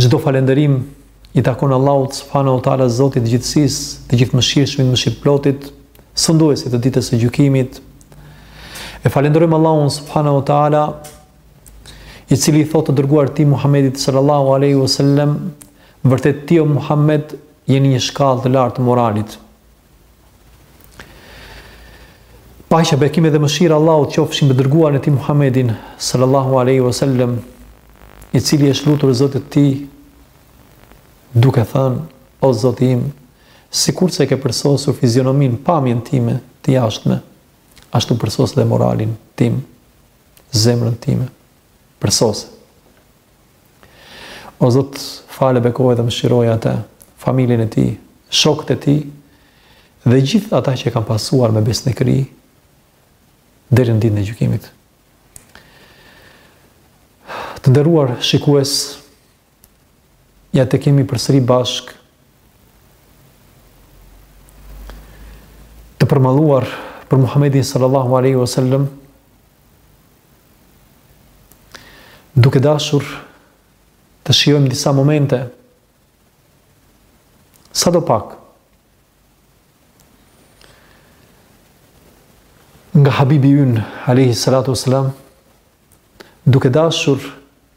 Çdo falënderim i takon Allahut subhanahu wa taala Zotit të gjithësisë, të gjithëmëshirshmit, mëshirëplotit, sunduesit të ditës së gjykimit. E falënderojmë Allahun subhanahu wa taala i cili i thotë të dërguarit të tij Muhammedit sallallahu alaihi wasallam, vërtet ti o Muhammed je në një shkallë të lartë të moralit. Paqja, bekimi dhe mëshira e Allahut qofshin mbi të dërguarin e tij Muhammedin, sallallahu aleyhi wa sallam, i cili është lutur Zotit të tij, duke thënë, o Zoti im, sikurse ke përsosur fizionominë pamjen time të jashtme, ashtu përsose dhe moralin tim, zemrën time. përsose. O Zot, fale, bekoje dhe mëshiroje atë, familjen e tij, shokët e tij dhe gjithë ata që e kanë pasuar me besnikëri deri në ditën e gjykimit. Të nderuar shikues, Ja tek jemi përsëri bashkë. Të përmalluar për Muhammedin sallallahu alaihi wasallam. Duke dashur të shijojmë disa momente sado pak nga habibi ynë, alaihi salatu wasallam, duke dashur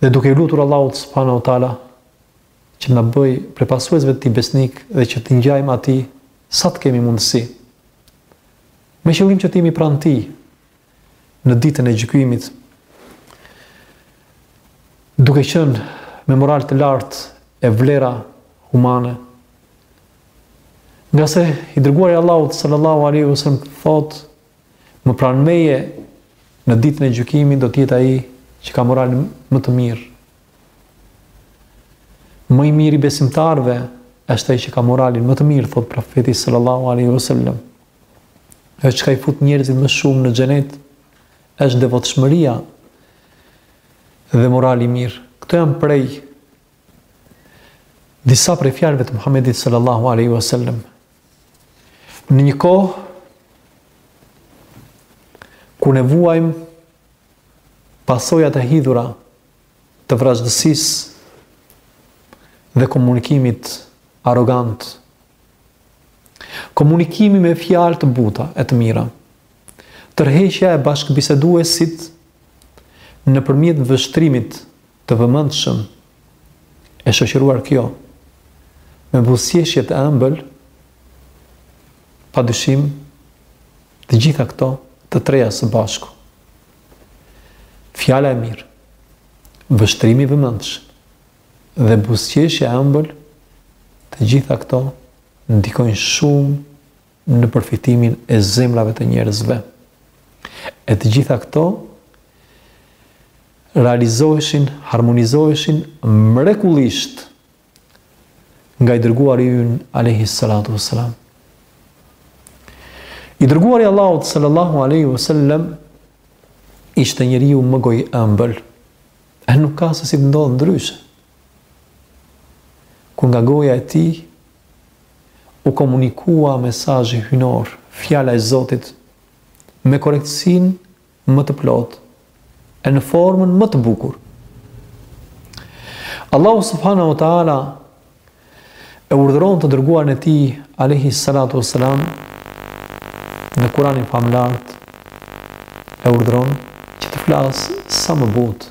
Dhe duke iu lutur Allahut subhanahu wa taala që të na bëjë prej pasuesve të tij besnikë dhe që t'i ngjajmë atij sa të kemi mundësi. Me qëllim që të jemi pranë tij në ditën e gjykimit. Duke qenë me moral të lartë e vlera humane. Ngase i dërguari i Allahut sallallahu alaihi wasallam thotë Më pranë meje në ditën e gjykimit do të jetë ai që ka moralin më të mirë. Më i miri i besimtarëve është ai që ka moralin më të mirë, thotë profeti sallallahu alaihi wasallam. Ajo çka i fut njerëzit më shumë në xhenet është devotshmëria dhe morali i mirë. Këto janë prej disa prej fjalëve të Muhamedit sallallahu alaihi wasallam. Në një kohë kur ne vuajmë pasojat e hidhura të vrazhdësisë dhe komunikimit arrogant. Komunikimi me fjalë të buta e të mira. Tërheqja e bashkëbiseduesit nëpërmjet vështrimit Të vëmendshëm, e shoqëruar kjo me buzëqeshje të ëmbël, padyshim të gjitha këto të treja së bashku. Fjala e mirë, vështrimi i vëmendshëm dhe buzëqeshja e ëmbël, të gjitha këto ndikojnë shumë në përfitimin e zemrave të njerëzve. E të gjitha këto realizoheshin, harmonizoheshin mrekullisht nga i dërguari ynë, Alehi Salatu Veselam. I dërguari i Allahut, Salallahu Alehi Veselam, ishte njeriu më gojëmbël, e nuk ka se si të ndodhë ndryshe. kur nga goja e tij u komunikua mesazhi hyjnor, Fjala e Zotit, me korrektësinë më të plotë e në formën më të bukur. Allahu subhanahu wa taala e urdhëron të dërguarin e tij, Alehi Salatu Veselam, në Kuranin famëlartë, e urdhëron që të flasë sa më butë,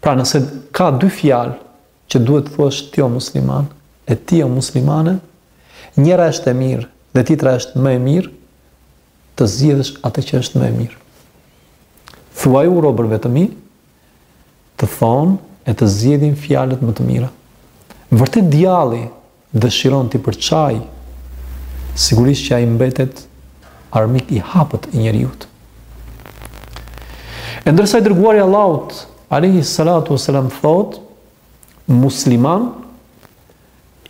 Pra nëse ka dy fjalë që duhet të thuash ti o musliman e ti o muslimane, njëra është e mirë dhe tjetra është më e mirë, të zgjedhësh atë që është më e mirë. Thuaju robërve të mi, të thonë e të zgjedhin fjalët më të mira. Vërtet djalli dëshiron t'i përçajë, sigurisht që ai mbetet armik i hapët i njeriut. E ndërsa i dërguari i Allahut, alaihi salatu wasalam thotë, musliman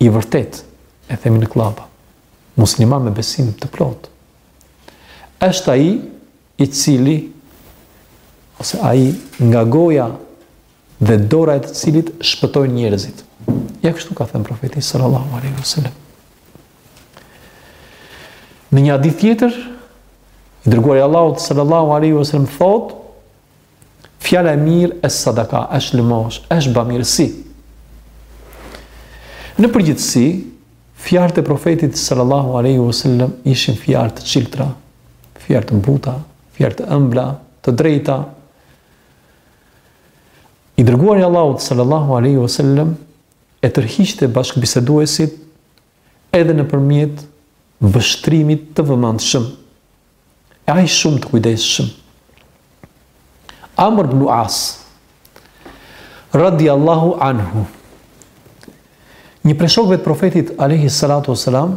i vërtetë, e themi në kllapa, musliman me besim të plotë, është ai i cili, ose ai nga goja dhe dora e të cilit shpëtojnë njerëzit. Ja kështu ka thënë profeti sallallahu alaihi wasallam. Në një hadith tjetër, i dërguari i Allahut sallallahu alaihi wasallam thotë: Fjala e mirë është sadaka, është lëmoshë, është bamirësi. Në përgjithësi, fjalët e profetit sallallahu alaihi wasallam ishin fjalë të çiltra, fjalë të buta, fjalë të ëmbla, të drejta, I dërguari i Allahut sallallahu alaihi wasallam e tërhiqte bashkëbiseduesit edhe nëpërmjet vështrimit të vëmendshëm. E ai shumë të kujdesshëm. Amr ibn As radiallahu anhu një prej shokëve të profetit alayhi salatu wasalam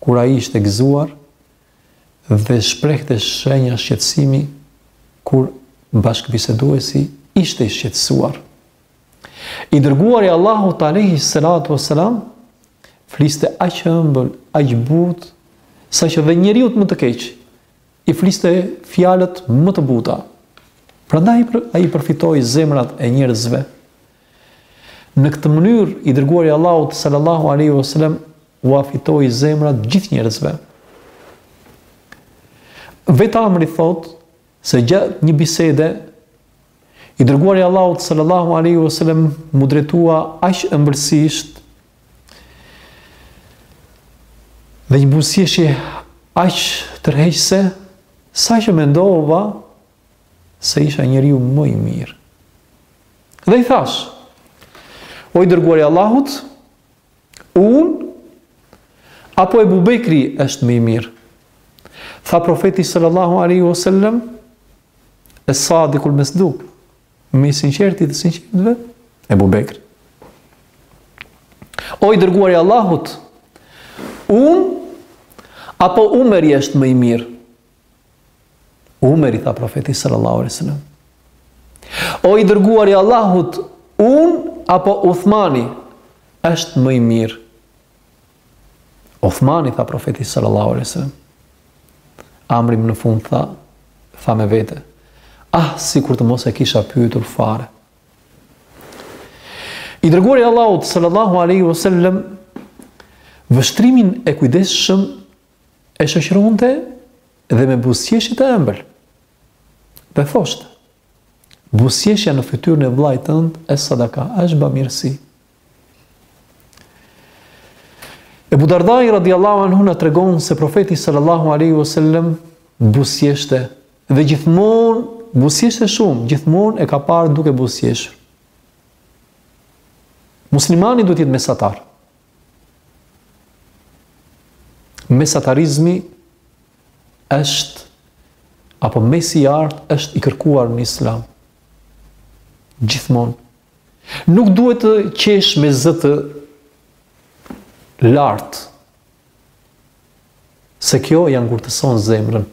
kur ai ishte gëzuar dhe shprehte shenja shqetësimi kur bashkëbiseduesi ishte i shqetësuar. I dërguari i Allahut alejhi selatu ve selam fliste aq ëmbël, aq butë, saqë dhe njeriut më të keq, i fliste fjalët më të buta. Prandaj ai i përfitoi zemrat e njerëzve, Në këtë mënyrë, i Dërguari i Allahut, sallallahu alejhi ve sellem, ua fitoi zemrat gjithë njerëzve. Vetë Amri thotë se gjatë një bisede i dërguari i Allahut sallallahu alaihi wasallam m'u drejtua aq ëmbëlsisht dhe një buzëqeshje aq tërheqëse saqë mendova se isha njeriu më i mirë. Dhe i thashë, o i dërguar i Allahut, unë apo Ebu Bekri është më i mirë. Tha profeti sallallahu alaihi wasallam, es-sadikul mesduk, më i sinqerti i të sinqertëve, Ebu Bekri. O i dërguar i Allahut, unë apo Umeri është më i mirë. Umeri, tha profeti sallallahu alaihi wasallam. O i dërguari i Allahut, unë apo Uthmani është më i mirë. Uthmani tha profeti sallallahu alaihi wasallam. Amri më në fund tha, tha me vete, ah sikur të mos e kisha pyetur fare. I dërguari i Allahut sallallahu alaihi wasallam vështrimin e kujdesshëm e shoqëronte dhe me buzëqeshje të ëmbël. Dhe thoshte, buzëqeshja në fytyrën e vëllait tënd është sadaka, është bamirësi. Ebu Dardai radiallahu anhu na tregon se profeti sallallahu aleyhi vesellem buzëqeshte dhe gjithmonë buzëqeshte shumë, gjithmonë e ka parë duke buzëqeshur. Muslimani duhet të jetë mesatar. Mesatarizmi është apo mesi i artë është i kërkuar në islam. Gjithmonë. Nuk duhet të qesh me zë të lartë, se kjo ia ngurtëson zemrën.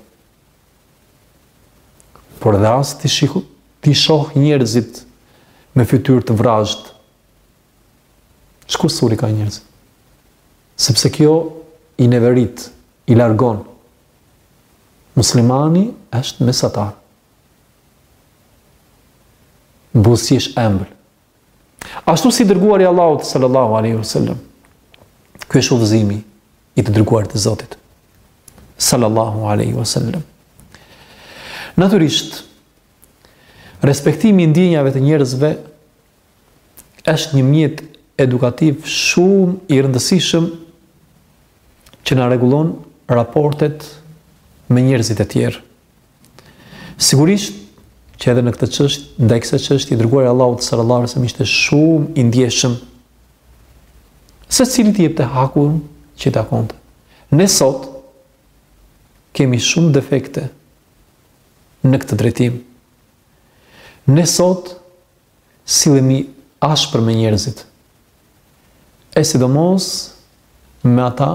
Por dhe as t'i shiko, t'i shohë njerëzit me fytyrë të vrazhdë, Ç'kusur i ka njerëzit? Sepse kjo i neverit, i largon. Muslimani është mesatar. Buzëqesh embël. Ashtu si i dërguari i Allahut sallallahu alaihi wasallam. Ky është udhëzimi i të dërguarit të Zotit sallallahu alaihi wasallam. Natyrisht, respektimi i ndjenjave të njerëzve është një mjet edukativ shumë i rëndësishëm që na rregullon raportet me njerëzit e tjerë. Sigurisht që edhe në këtë çështje, ndaj kësaj çështje i dërguari i Allahut sallallahu alaihi wasallam ishte shumë i ndjeshëm. Secilit i jepte hakun që i takonte. Ne sot kemi shumë defekte në këtë drejtim. Ne sot sillemi ashpër me njerëzit. E sidomos me ata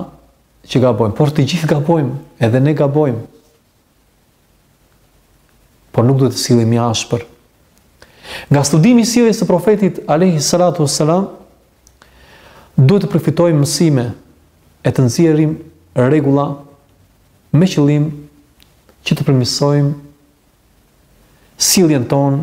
që gabojnë. Por të gjithë gabojmë, edhe ne gabojmë. Por nuk duhet të sillemi ashpër. Nga studimi i sjelljes së profetit alayhi salatu wassalam duhet të përfitojmë mësime e të nxjerrim rregulla me qëllim që të përmirësojmë sjelljen tonë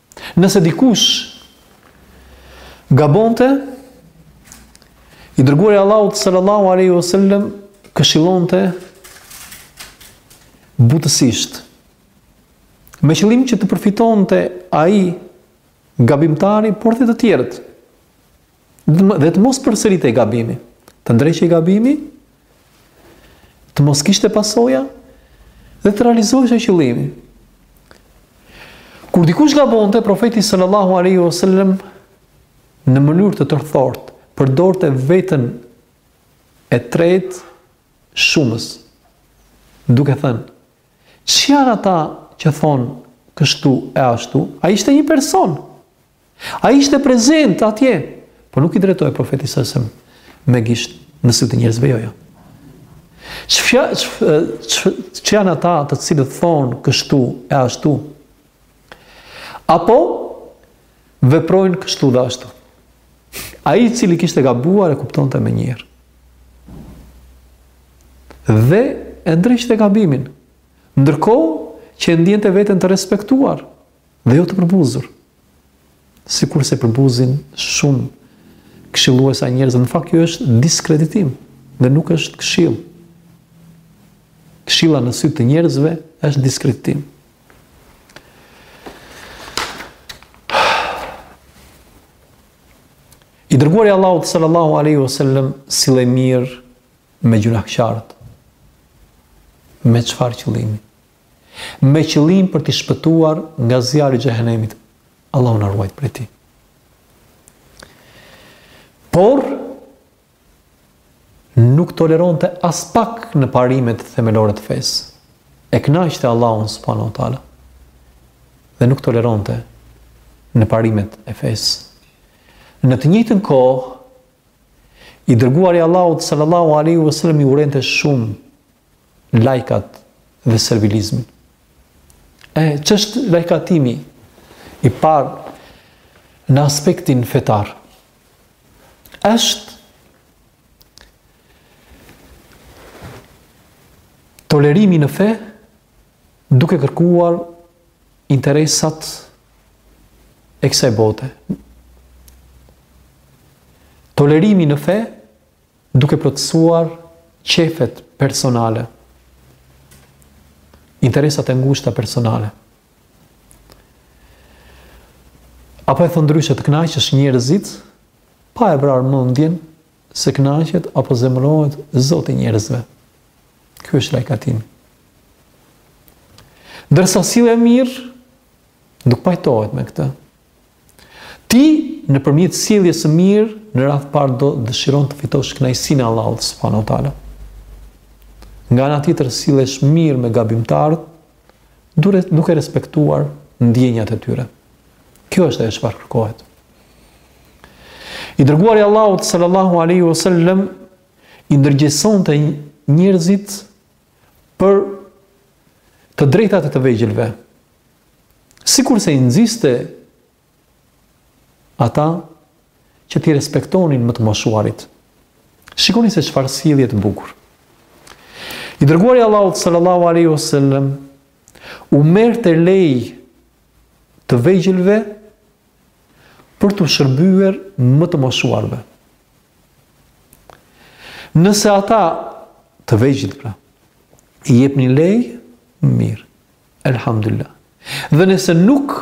Nëse dikush gabonte, i dërguari i Allahut sallallahu alaihi wasallam këshillonte butësisht me qëllim që të përfitonte ai gabimtari por dhe të tjerët. dhe të mos përsëritej gabimi. Të ndreqej gabimi, të mos kishte pasoja, dhe të realizohej qëllimi. Kur dikush gabonte, profeti sallallahu aleyhi wa sallam, në mënyrë të tërthortë, përdorte vetën e tretë shumës, duke thënë, ç'janë ata që thonë kështu e ashtu, ai ishte një person, Ai ishte prezent atje, por nuk i drejtohej profeti sallallahu alaihi wasallam me gisht në sy të njerëzve jo jo. Ç'ja ç'janë ata të cilët thonë kështu e ashtu. Apo veprojnë kështu dhe ashtu. Ai i cili kishte gabuar e kuptonte menjëherë. Dhe e ndreqte gabimin. Ndërkohë që e ndjente veten të respektuar, Dhe jo të përbuzur, sikurse përbuzin shumë këshilluesa njerëzit, në fakt kjo është diskreditim dhe nuk është këshillë. Këshilla në sy të njerëzve është diskreditim. I dërguari i Allahut sallallahu alaihi wasallam sillej mirë me gjynahqarët. Me çfarë qëllimi? me qëllim për t'i shpëtuar nga zjarri i xhehenemit. Allahu na ruajtë prej tij. Por nuk toleronte aspak në parimet themelore të fesë. E kënaqte Allahun subhanahu wa taala dhe nuk toleronte në parimet e fesë. Në të njëjtën kohë, i dërguari i Allahut sallallahu alaihi wasallam i urrente shumë lajkat dhe servilizmin. E ç'është lajkatimi i parë në aspektin fetar? Është tolerimi në fe duke kërkuar interesat e kësaj bote. Tolerimi në fe duke plotësuar qejfet personale, interesat e ngushta personale. Apo e thënë ndryshe të kënaqësh njerëzit pa e vrarë mendjen se kënaqet apo zemërohet Zoti i njerëzve. Ky është lajkatim. Ndërsa sjellja e mirë nuk pajtohet me këtë. Ti, nëpërmjet sjelljes së mirë, në radhë të parë do dëshiron të fitosh kënaqësinë e Allahut subhanahu wa taala. Nga ana tjetër sillesh mirë me gabimtarët, duke duke respektuar ndjenjat e tyre. Kjo është ajo çfarë kërkohet. I dërguari i Allahut sallallahu alaihi wasallam i ndërgjegjësonte njerëzit për të drejtat e të vegjëlve, Sikurse i nxiste ata që t'i respektonin më të moshuarit. Shikoni se çfarë sjellje të bukur. I dërguari i Allahut sallallahu alaihi wasallam u merrte leje të vegjëlve për t'u shërbyer më të moshuarve. Nëse ata të vegjlit pra i jepnin leje, mirë. Elhamdulillah. Dhe nëse nuk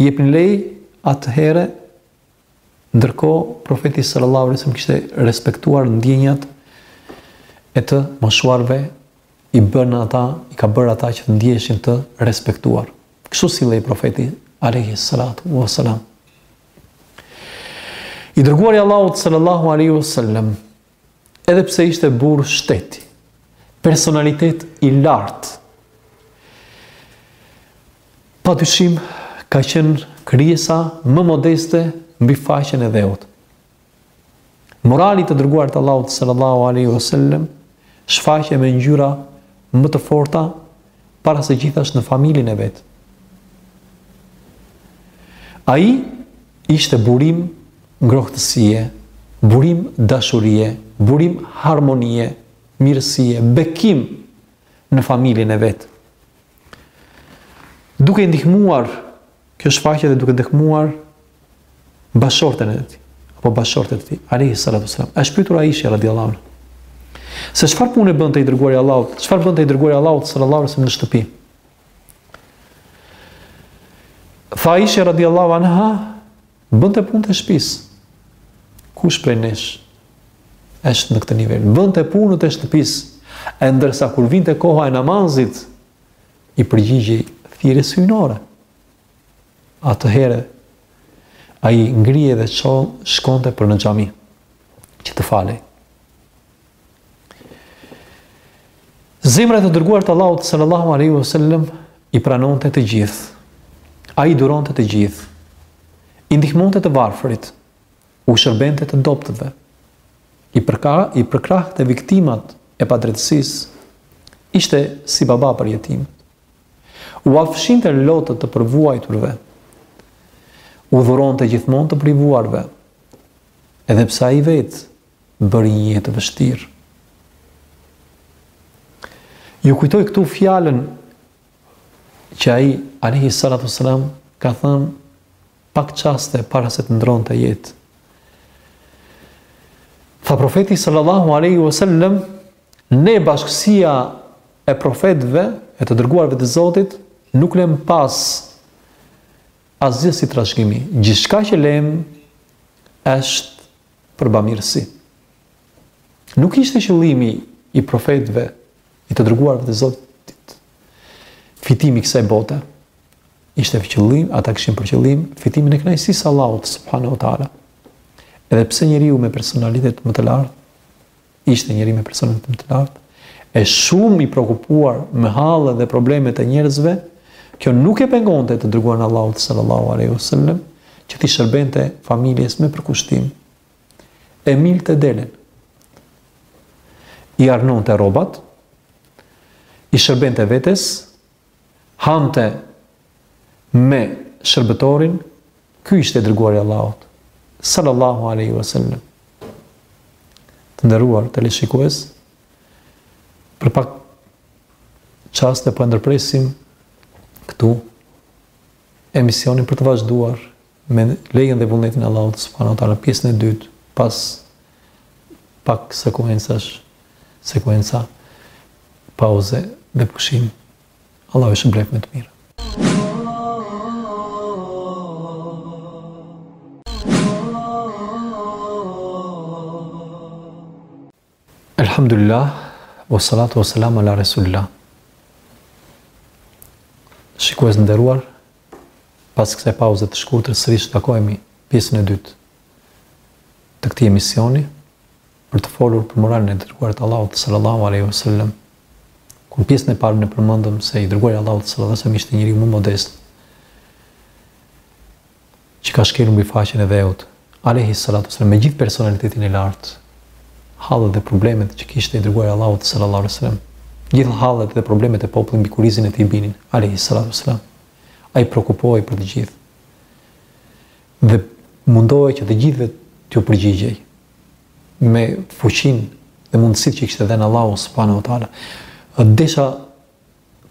jepnin lej, atëherë ndërkohë profeti sallallahu alajhi wasallam kishte respektuar ndjenjat e të moshuarve i bën ata, i ka bërë ata që të ndjeshin të respektuar. Kështu sillej profeti alajhi salatu wasallam. I dërguari i Allahut sallallahu alajhi wasallam Edhe pse ishte burrë shteti, personalitet i lartë, pa dyshim ka qenë krijesa më modeste mbi faqen e dheut. Morali i të dërguarit të Allahut sallallahu alaihi wasallam shfaqej me ngjyra më të forta para se gjithash në familjen e vet. Ai ishte burim ngrohtësie, burim dashurie, burim harmonie, mirësie, bekim në familjen e vet. Duke ndihmuar kjo shfaqej edhe duke ndihmuar bashkëshorten e tij, apo bashkëshortet e tij, alejhi salatu wasalam, është pyetur Aishja radiallahu anha se çfarë pune bënte i dërguari i Allahut, çfarë bënte i dërguari i Allahut sallallahu alaihi wasallam në shtëpi. Tha Aishja radiallahu anha, bënte punët e shpisë, kush prej nesh, është në këtë nivel, bënte punët e shtëpisë, e ndërsa kur vinte koha e namazit, i përgjigjej thirrjes hyjnore. atëhere ai ngrihej dhe çon shkonte për në xhami, që të falej. Zemra e të dërguarit të Allahut sallallahu alaihi wasallam i pranonte të gjithë. Ai i duronte të gjithë. I ndihmonte të varfrit, u shërbente të dobëtve. I përka i përkrahte viktimat e padrejtësisë. Ishte si baba për jetimët. Ua fshinte lotët të përvuajturve, u dhuronte gjithmonë të privuarve, edhe pse ai vetë bëri një jetë të vështirë. Ju kujtoj këtu fjalën që ai alayhi salatu sallam ka thënë pak çaste para se të ndërronte jetë. Tha profeti sallallahu alaihi wasallam ne bashkësia e profetëve, e të dërguarve të Zotit, nuk lemë pas asgjë si trashëgimi. Gjithçka që lemë, është për bamirësi. Nuk ishte qëllimi i profetëve, i të dërguarve të Zotit, fitimi i kësaj bote, ishte për qëllim, ata kishin për qëllim, fitimin e kënaqësisë së Allahut, subhanahu wa taala. Edhe pse njeriu me personalitet më të lartë, Ishte njeri me personalitet të lartë, e shumë i preokupuar me hallet dhe problemet e njerëzve, kjo nuk e pengonte të dërguarin e Allahut sallallahu aleyhu sallem, që t'i shërbente familjes me përkushtim. E milte delen, i arnonte rrobat, i shërbente vetes, hante me shërbëtorin, ky ishte i dërguari i Allahut, sallallahu aleyhi vësallem. Të nderuar teleshikues, për pak çaste po e ndërpresim këtu emisionin për të vazhduar me lejen dhe vullnetin e Allahut subhanahu wa taala pjesën e dytë pas pak sekuencash sekuenca pauze dhe pushim Allahu ju shpërbleftë me të mira Elhamdulillah, wa salatu wa salam ala Resulillah. Shikues të nderuar, pas kësaj pauze të shkurtër, sërish takohemi në pjesën e dytë të këtij emisioni, për të folur për moralin e të dërguarit të Allahut sallallahu alaihi wasallam. Ku në pjesën e parë ne përmendëm se i dërguari i Allahut sallallahu alaihi wasallam ishte njeriu më modest. që ka shkelur mbi faqen e dheut, alejhi salatu selam, me gjithë personalitetin e lartë, hallet dhe problemet që kishte i dërguari i Allahut, sallallahu alejhi wasallam, gjithë hallet dhe problemet e popullit mbi kurrizin e tij binin, alejhi salatu selam. Ai preokupohej për të gjithë. Dhe mundohej që të gjithëve t'u përgjigjej me fuqinë dhe mundësitë që i kishte dhënë Allahu subhanahu wa taala. Desha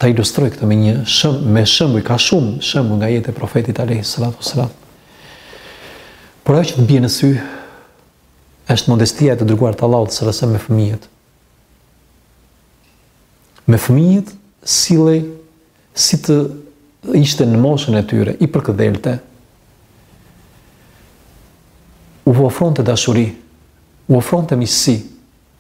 ta ilustroj këtë me një shëm, me shembuj, ka shumë shembuj nga jeta e profetit alayhi salatu wasalam. Por ajo që të bie në sy është modestia e të dërguarit të Allahut sallallahu alaihi wasallam me fëmijët. Me fëmijët sillej si të ishte në moshën e tyre, i përkëdhelte. U ofronte dashuri, u ofronte miqësi,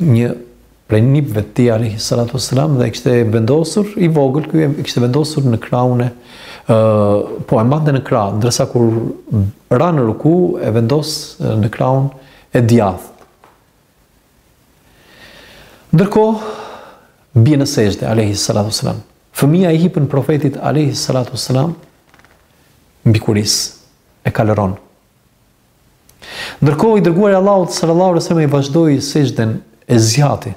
Një prej nipëve të tij alayhi salatu wassalam dhe e kishte vendosur i vogël ky e kishte vendosur në krahun e ë po e mbante në krah ndërsa kur ra në ruku e vendos në krahun e djathtë Ndërkohë bie në sexhde alayhi salatu wassalam fëmija i hipën profetit alayhi salatu wassalam mbi kurriz e kaluron Ndërkohë i dërguari i Allahut sallallahu alaihi wasallam i vazhdoi sexhden e zgjati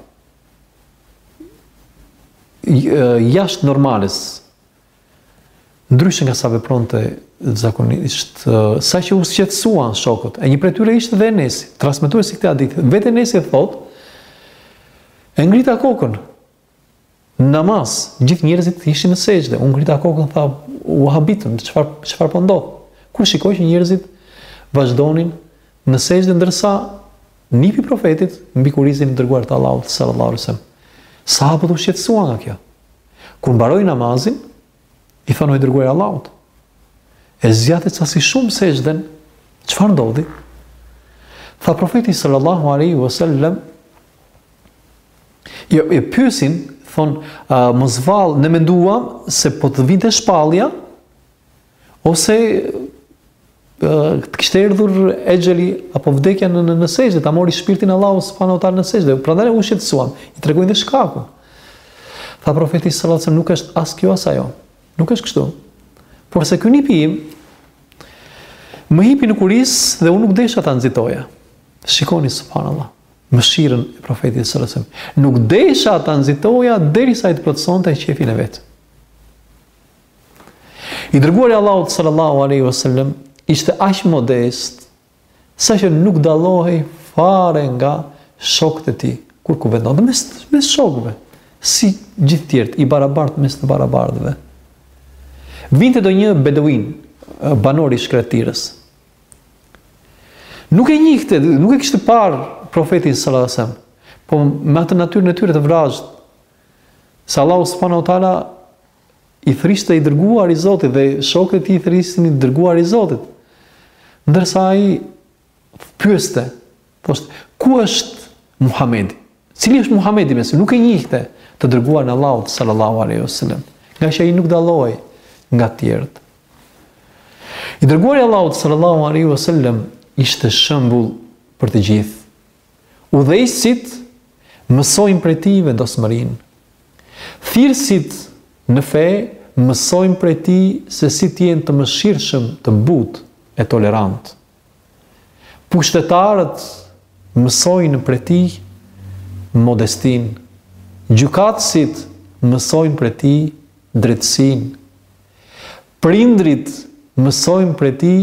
jashtë normales. Ndryshe nga sa vepronte zakonisht, saqë u shqetësuan shokët. E një prej tyre ishte dhe Enesi, transmetuesi i këtij hadithi. Vetë Enesi thotë, e ngrita kokën, Në namaz, gjithë njerëzit ishin në sexhde. Unë ngrita kokën tha, "U habitën, çfarë çfarë po ndodh?" Kur shikoj që njerëzit vazhdonin në sexhde ndërsa nipi i profetit mbi kurrizin e të dërguarit të Allahut sallallahu alaihi wasallam. Sahabët u shqetësuan nga kjo. Kur mbaroi namazin, I thonë, o i dërguar i Allahut, e zgjate ca si shumë sexhden, çfarë ndodhi? Tha profeti sallallahu alaihi wasallam, jo e pyesin, thonë, mos vallë, ne menduam se po të vinte shpallja ose të kishte erdhur exheli apo vdekja në në, në sexhde, ta mori shpirtin Allahu subhanahu wa taala në sexhde. Prandaj u shqetësuam. I tregojnë dhe shkakun. Tha profeti sallallahu alajhi wasallam, nuk është as kjo as ajo. Nuk është kështu. Porse ky nipi im më hipi në kurriz dhe unë nuk desha ta nxitoja. Shikoni subhanallahu mëshirën e profetit sallallahu alajhi wasallam. Nuk desha ta nxitoja derisa ai të plotësonte qejfin e vet. I dërguari i Allahut sallallahu alaihi wasallam ishte aq modest saqë nuk dallohej fare nga shokët e tij kur kuvendonte mes mes shokëve si gjithë tjerët i barabartë mes të barabartëve. Vinte ndonjë beduin, banor i shkretirës. Nuk e njihte, nuk e kishte parë profetin sallallahu alajhi wasallam, po me atë natyrën e tyre të vrazhdë. Se Allahu subhanahu wa taala i thërriste i dërguar i Zotit dhe shokët e tij i thërrisnin i dërguar i Zotit. Ndërsa ai pyeste, thoshte, ku është Muhamedi? Cili është Muhamedi mes, nuk e njihte të dërguarin e Allahut sallallahu alaihi wasallam, ngaqë ai nuk dallohej nga të tjerët. I dërguari i Allahut sallallahu alaihi wasallam ishte shembull për të gjithë. Udhëheqësit mësojnë prej tij vendosmërinë. Thirrësit në fe mësojnë prej tij se si të jenë të mëshirshëm, të butë e tolerantë. Pushtetarët mësojnë prej tij modestinë. Gjykatësit mësojnë prej tij drejtësinë. Prindërit mësojnë prej tij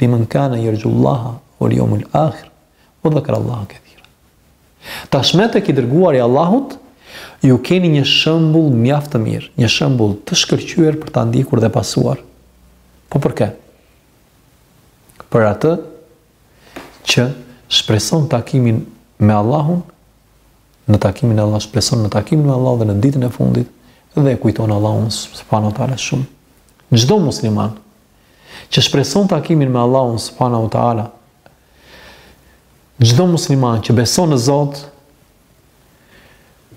Limen kane jerxhullaha uel jeumel ahir ue dhekerallahe kethira. Tashmë tek i dërguari i Allahut, ju keni një shembull mjaft të mirë, një shembull të shkëlqyer për ta ndjekur dhe pasuar. Po për kë? Për atë që shpreson takimin me Allahun, në takimin e Allah, shpreson në takimin me Allah dhe në ditën e fundit, dhe e kujton Allahun subhanahu wa taala shumë. Çdo musliman, që shpreson takimin me Allahun subhanahu wa taala. Çdo musliman që beson në Zot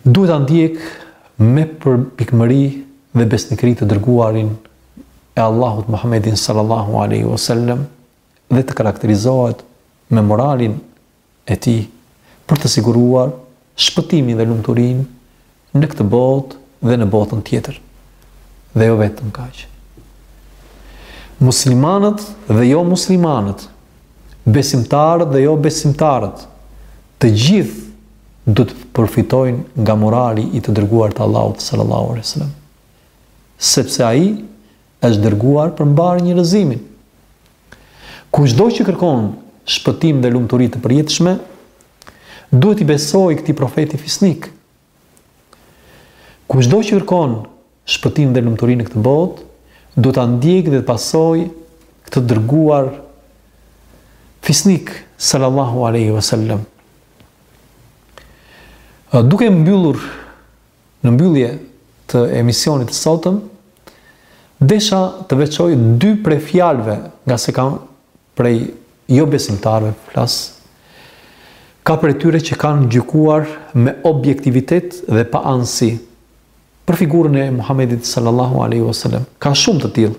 duhet ta ndjekë me përpikmëri dhe besnikëri të dërguarin e Allahut Muhammedin sallallahu alaihi wasallam dhe të karakterizohet me moralin e tij për të siguruar shpëtimin dhe lumturinë në këtë botë dhe në botën tjetër. Dhe jo vetëm kaq. Muslimanët dhe jo muslimanët, besimtarët dhe jo besimtarët, të gjithë do të përfitojnë nga morali i të dërguarit të Allahut sallallahu alaihi wasallam. Sepse ai është dërguar për mbarë njerëzimin. Kushdo që kërkon shpëtim dhe lumturi të përjetshme, duhet t'i besojë këtij profeti fisnik. Kushdo që kërkon shpëtim dhe lumturi në këtë botë, duhet ta ndjekë dhe ta pasojë këtë të dërguar fisnik sallallahu alaihi wasallam. Duke mbyllur Në mbyllje të emisionit të sotëm, desha të veçoj dy prej fjalëve ngase ka prej jo besimtarëve po flas. Ka prej tyre që kanë gjykuar me objektivitet dhe pa anësi për figurën e Muhamedit sallallahu alaihi wasallam. Ka shumë të tillë.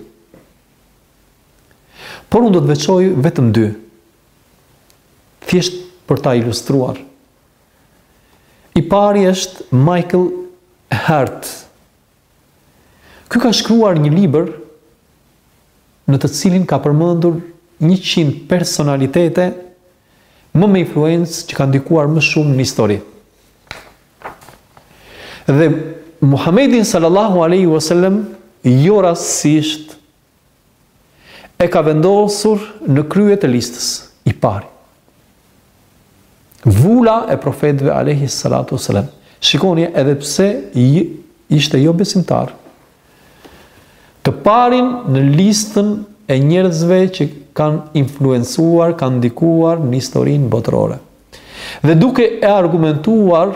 Por unë do të veçoj vetëm dy. Thjesht për ta ilustruar. I pari është Michael Hart. Ky ka shkruar një libër në të cilin ka përmendur 100 personalitete më me influencë që kanë ndikuar më shumë në histori. Dhe Muhammedin sallallahu alaihi wasallam jo rastësisht e ka vendosur në krye të listës, i pari. Vula e profetëve alaihi salatu wasalam. Shikoni edhe pse ishte jo besimtar. Të parin në listën e njerëzve që kanë influencuar, kanë ndikuar në historinë botërore. Dhe duke e argumentuar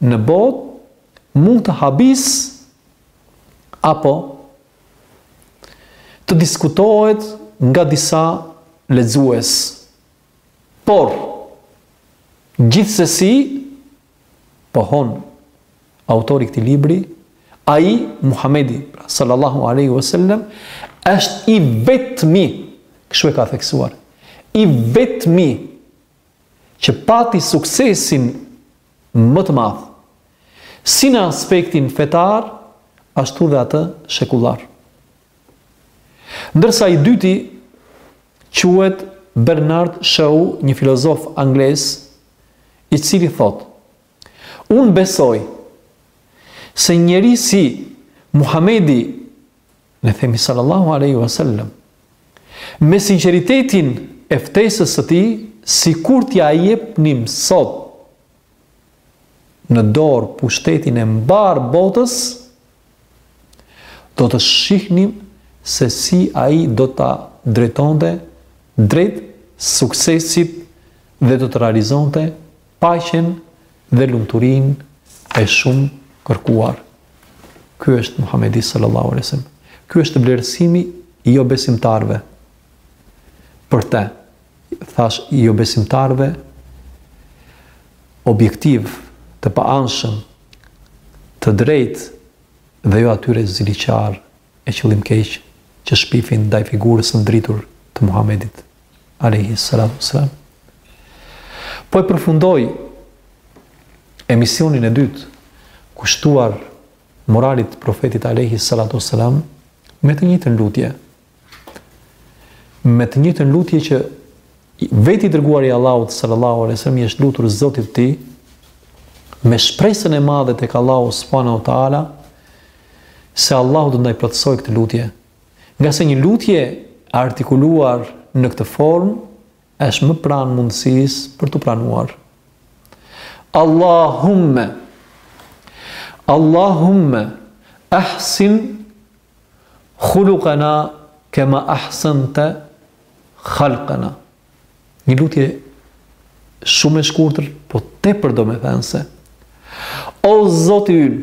në botë mund të habisë apo të diskutohet nga disa lexues. Por gjithsesi pohon autori i këtij libri, ai Muhamedi sallallahu alaihi wasallam është i vetmi, kështu e ka theksuar, i vetmi që pati suksesin më të madh, si në aspektin fetar, ashtu dhe atë shekullar. Ndërsa i dyti quhet Bernard Shaw, një filozof anglez, i cili thotë: Unë besoj se njeri si Muhamedi Ne themi sallallahu alaihi wasallam me sinqeritetin e ftesës së tij, sikur t'ia jepnim sot në dorë pushtetin e mbarë botës, do të shihnim se si ai do ta drejtonte drejt suksesit dhe do të realizonte Paqen dhe lumturinë e shumëkërkuar. Ky është Muhamedi sallallahu alaihi wasallam. Ky është vlerësimi i jobesimtarëve për të, thashë i jobesimtarëve objektivë të paanshëm të drejtë dhe jo atyre ziliqarë e qëllimkëqij që shpifin ndaj figurës së ndritur të Muhamedit Alehi salatu selam. Po e përfundoj emisionin e dytë kushtuar moralit të profetit Alehi salatu selam me të njëjtën lutje. Me të njëjtën lutje që vetë i dërguari i Allahut sallallahu alaihi wasallam i është lutur Zotit të tij me shpresën e madhe tek Allahu subhanahu wa taala se Allahu do të na e plotësojë këtë lutje Ngase një lutje e artikuluar në këtë formë është më pranë mundësisë për t'u pranuar. Allahumme Allahumme ahsin khuluqana kama ahsanta khalqana. Një lutje shumë e shkurtër, po tepër domethënëse. O Zoti ynë,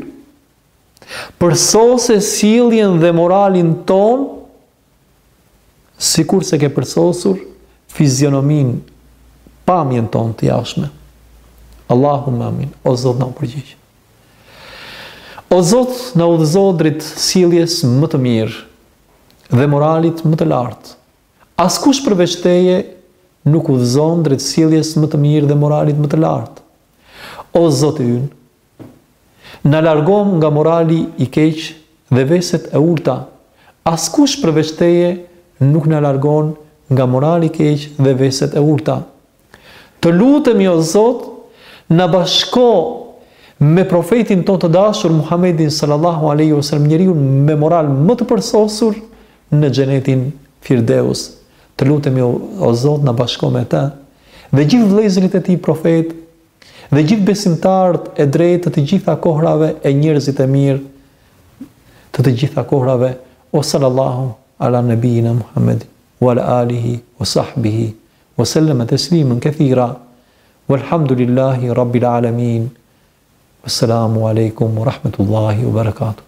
Përsose sjelljen dhe moralin tonë, sikurse ke përsosur fizionominë, pamjen tonë të jashtme. Allahumma amin, o Zot na u përgjigj. O Zot na udhëzo drejt sjelljes më të mirë dhe moralit më të lartë. Askush përveç teje nuk udhëzon drejt sjelljes më të mirë dhe moralit më të lartë. O Zoti ynë, Na largo nga morali i keq dhe veset e ulëta. Askush përveç Teje nuk na largon nga morali i keq dhe veset e ulëta. Të lutemi o Zot na bashko me Profetin tonë të dashur Muhammedin sallallahu alejhi ve sellem njeriu me moral më të përsosur në xhenetin Firdeus. Të lutemi o Zot na bashko me të dhe gjithë vëllezërit e tij profetë Dhe gjithë besimtarët e drejtë të të gjitha kohrave e njerëzit e mirë të të gjitha kohrave u sallallahu ala nebijina Muhammed u ala alihi u sahbihi u selleme teslimen kethira u elhamdulillahi rabbil alamin u selamu alejkum u rahmetullahi u barakatuh